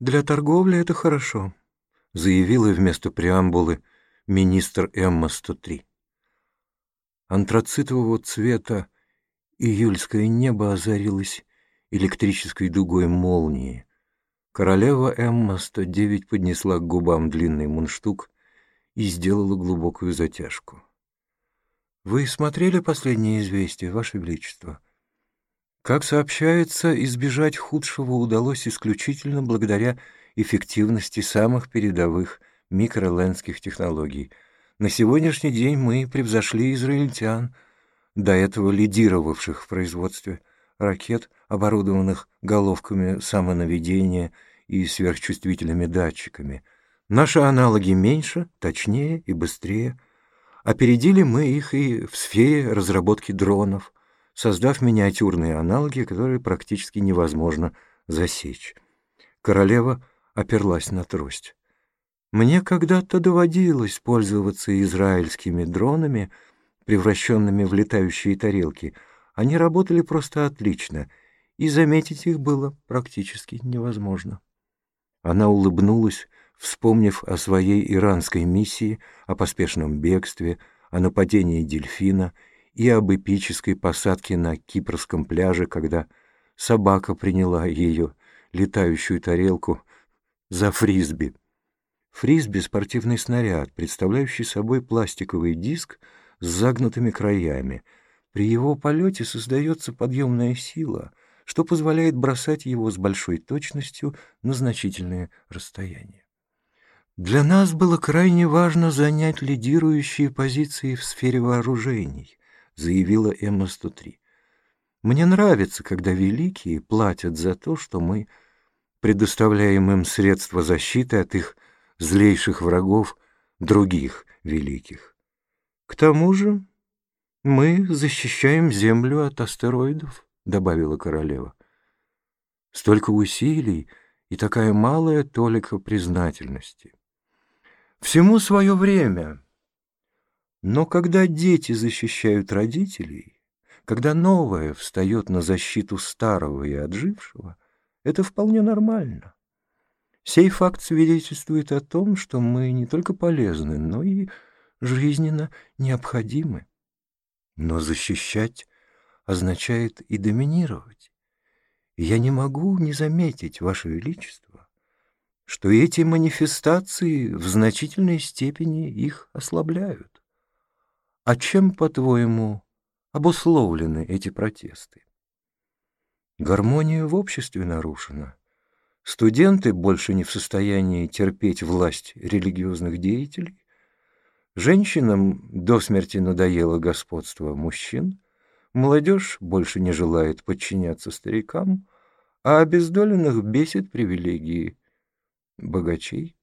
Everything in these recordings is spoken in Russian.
«Для торговли это хорошо», — заявила вместо преамбулы министр Эмма-103. Антрацитового цвета июльское небо озарилось электрической дугой молнии. Королева Эмма-109 поднесла к губам длинный мундштук и сделала глубокую затяжку. «Вы смотрели последние известия, Ваше Величество?» Как сообщается, избежать худшего удалось исключительно благодаря эффективности самых передовых микролендских технологий. На сегодняшний день мы превзошли израильтян, до этого лидировавших в производстве ракет, оборудованных головками самонаведения и сверхчувствительными датчиками. Наши аналоги меньше, точнее и быстрее. Опередили мы их и в сфере разработки дронов – создав миниатюрные аналоги, которые практически невозможно засечь. Королева оперлась на трость. Мне когда-то доводилось пользоваться израильскими дронами, превращенными в летающие тарелки. Они работали просто отлично, и заметить их было практически невозможно. Она улыбнулась, вспомнив о своей иранской миссии, о поспешном бегстве, о нападении дельфина — и об эпической посадке на кипрском пляже, когда собака приняла ее летающую тарелку за фрисби. Фрисби — спортивный снаряд, представляющий собой пластиковый диск с загнутыми краями. При его полете создается подъемная сила, что позволяет бросать его с большой точностью на значительные расстояния. Для нас было крайне важно занять лидирующие позиции в сфере вооружений заявила Эмма-103. «Мне нравится, когда великие платят за то, что мы предоставляем им средства защиты от их злейших врагов, других великих. К тому же мы защищаем Землю от астероидов», — добавила королева. «Столько усилий и такая малая толика признательности. Всему свое время». Но когда дети защищают родителей, когда новое встает на защиту старого и отжившего, это вполне нормально. Сей факт свидетельствует о том, что мы не только полезны, но и жизненно необходимы. Но защищать означает и доминировать. Я не могу не заметить, Ваше Величество, что эти манифестации в значительной степени их ослабляют. А чем, по-твоему, обусловлены эти протесты? Гармония в обществе нарушена. Студенты больше не в состоянии терпеть власть религиозных деятелей. Женщинам до смерти надоело господство мужчин. Молодежь больше не желает подчиняться старикам, а обездоленных бесит привилегии богачей.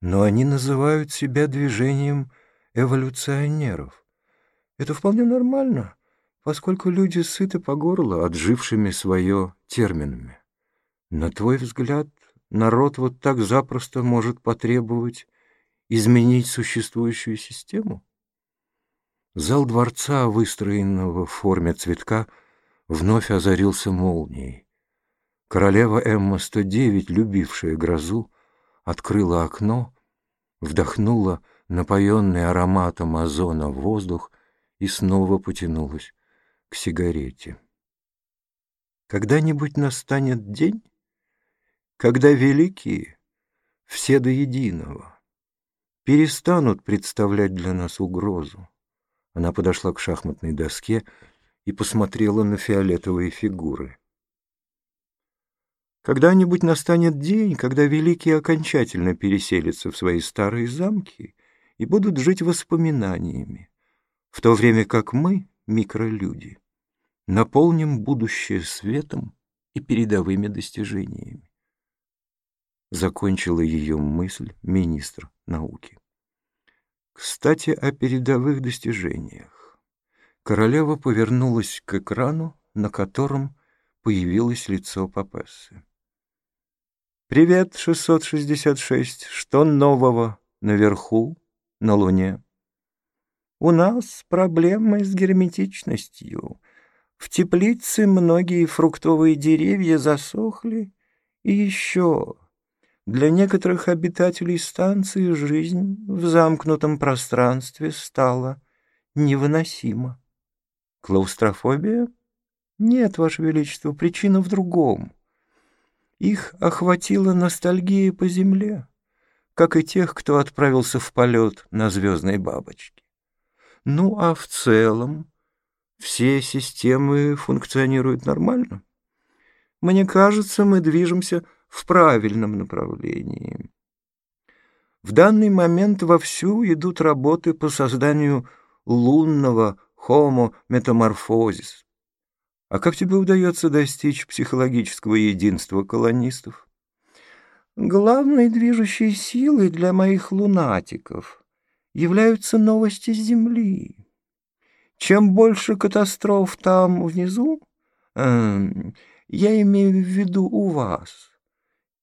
Но они называют себя движением эволюционеров. Это вполне нормально, поскольку люди сыты по горло отжившими свое терминами. На твой взгляд, народ вот так запросто может потребовать изменить существующую систему? Зал дворца, выстроенного в форме цветка, вновь озарился молнией. Королева Эмма-109, любившая грозу, открыла окно, вдохнула напоенный ароматом озона воздух и снова потянулась к сигарете. Когда-нибудь настанет день, когда великие, все до единого, перестанут представлять для нас угрозу. Она подошла к шахматной доске и посмотрела на фиолетовые фигуры. Когда-нибудь настанет день, когда великие окончательно переселятся в свои старые замки и будут жить воспоминаниями, в то время как мы, микролюди, наполним будущее светом и передовыми достижениями. Закончила ее мысль министр науки. Кстати, о передовых достижениях. Королева повернулась к экрану, на котором появилось лицо Папессы. «Привет, 666. Что нового наверху?» На Луне. У нас проблемы с герметичностью. В теплице многие фруктовые деревья засохли. И еще Для некоторых обитателей станции жизнь в замкнутом пространстве стала невыносима. Клаустрофобия? Нет, Ваше Величество, причина в другом. Их охватила ностальгия по земле, как и тех, кто отправился в полет на звездной бабочке. Ну, а в целом все системы функционируют нормально. Мне кажется, мы движемся в правильном направлении. В данный момент вовсю идут работы по созданию лунного Homo metamorphosis. А как тебе удается достичь психологического единства колонистов? Главной движущей силой для моих лунатиков являются новости с Земли. Чем больше катастроф там внизу, э, я имею в виду у вас,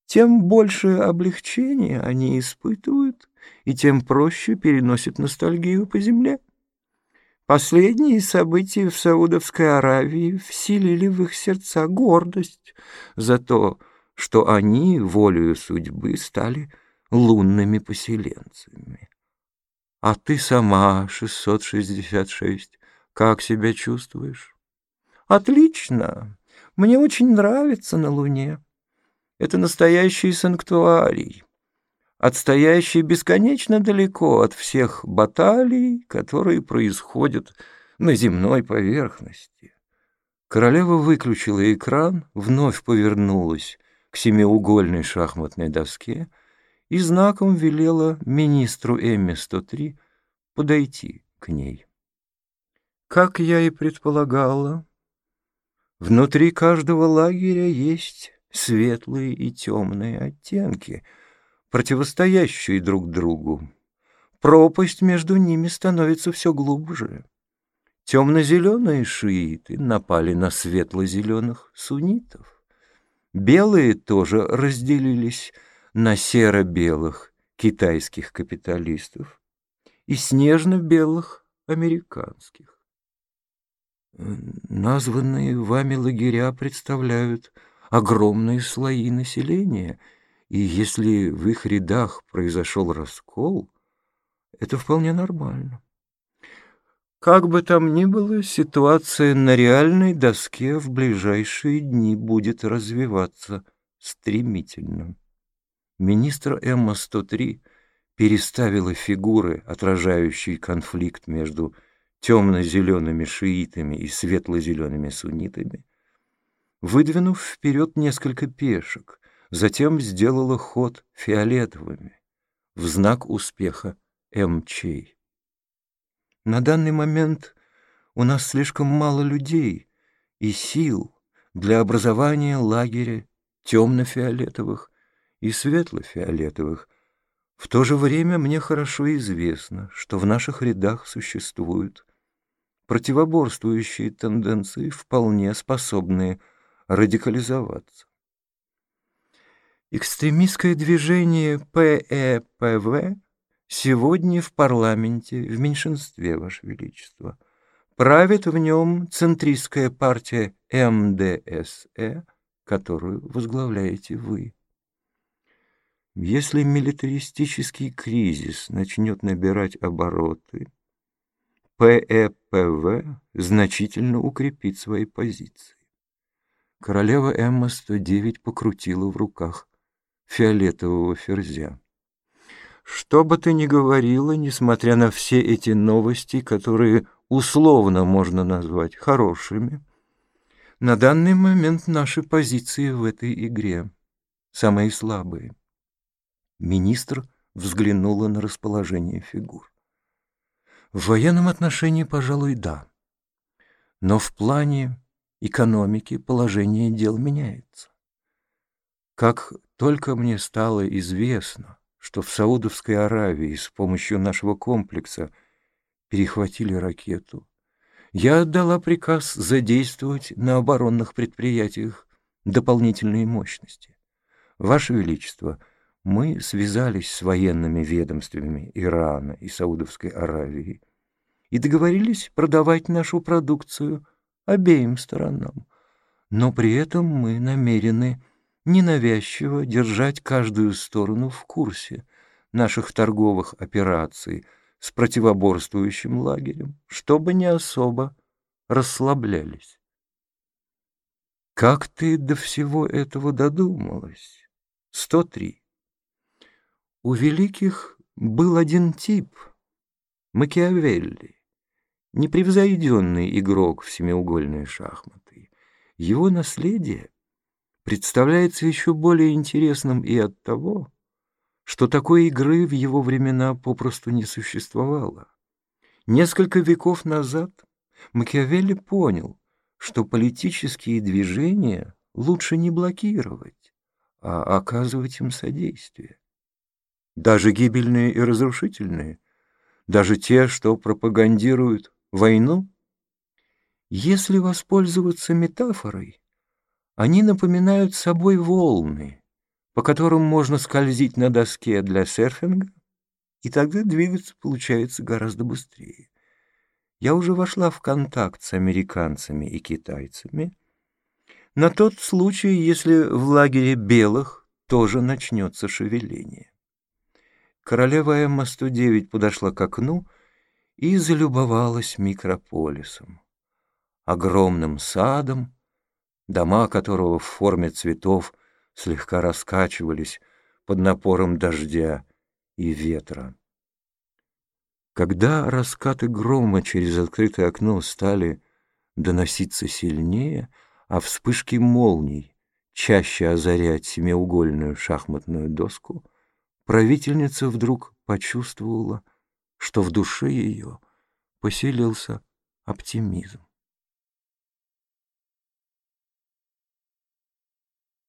тем больше облегчения они испытывают и тем проще переносят ностальгию по земле. Последние события в Саудовской Аравии вселили в их сердца гордость за то, что они, волею судьбы, стали лунными поселенцами. А ты сама, 666, как себя чувствуешь? Отлично. Мне очень нравится на Луне. Это настоящий санктуарий, отстоящий бесконечно далеко от всех баталий, которые происходят на земной поверхности. Королева выключила экран, вновь повернулась к семиугольной шахматной доске и знаком велела министру Эмми-103 подойти к ней. Как я и предполагала, внутри каждого лагеря есть светлые и темные оттенки, противостоящие друг другу. Пропасть между ними становится все глубже. Темно-зеленые шииты напали на светло-зеленых суннитов. Белые тоже разделились на серо-белых китайских капиталистов и снежно-белых американских. Названные вами лагеря представляют огромные слои населения, и если в их рядах произошел раскол, это вполне нормально. Как бы там ни было, ситуация на реальной доске в ближайшие дни будет развиваться стремительно. Министр Эмма-103 переставила фигуры, отражающие конфликт между темно-зелеными шиитами и светло-зелеными суннитами, выдвинув вперед несколько пешек, затем сделала ход фиолетовыми в знак успеха МЧ. На данный момент у нас слишком мало людей и сил для образования лагеря темно-фиолетовых и светло-фиолетовых. В то же время мне хорошо известно, что в наших рядах существуют противоборствующие тенденции, вполне способные радикализоваться. Экстремистское движение ПЭПВ сегодня в парламенте в меньшинстве, Ваше Величество. Правит в нем центристская партия МДСЭ, которую возглавляете вы. Если милитаристический кризис начнет набирать обороты, ПЭПВ значительно укрепит свои позиции. Королева Эмма-109 покрутила в руках фиолетового ферзя. Что бы ты ни говорила, несмотря на все эти новости, которые условно можно назвать хорошими, на данный момент наши позиции в этой игре самые слабые. Министр взглянула на расположение фигур. В военном отношении, пожалуй, да. Но в плане экономики положение дел меняется. Как только мне стало известно, что в Саудовской Аравии с помощью нашего комплекса перехватили ракету, я отдала приказ задействовать на оборонных предприятиях дополнительные мощности. Ваше Величество, мы связались с военными ведомствами Ирана и Саудовской Аравии и договорились продавать нашу продукцию обеим сторонам. Но при этом мы намерены ненавязчиво держать каждую сторону в курсе наших торговых операций с противоборствующим лагерем, чтобы не особо расслаблялись. Как ты до всего этого додумалась? 103. У великих был один тип — Макиавелли, непревзойденный игрок в семиугольные шахматы. Его наследие представляется еще более интересным и от того, что такой игры в его времена попросту не существовало. Несколько веков назад Макиавелли понял, что политические движения лучше не блокировать, а оказывать им содействие. Даже гибельные и разрушительные, даже те, что пропагандируют войну. Если воспользоваться метафорой, они напоминают собой волны, по которым можно скользить на доске для серфинга, и тогда двигаться получается гораздо быстрее. Я уже вошла в контакт с американцами и китайцами на тот случай, если в лагере белых тоже начнется шевеление. Королева Эмма-109 подошла к окну и залюбовалась микрополисом, огромным садом, дома которого в форме цветов слегка раскачивались под напором дождя и ветра. Когда раскаты грома через открытое окно стали доноситься сильнее, а вспышки молний чаще озарять семиугольную шахматную доску, правительница вдруг почувствовала, что в душе ее поселился оптимизм.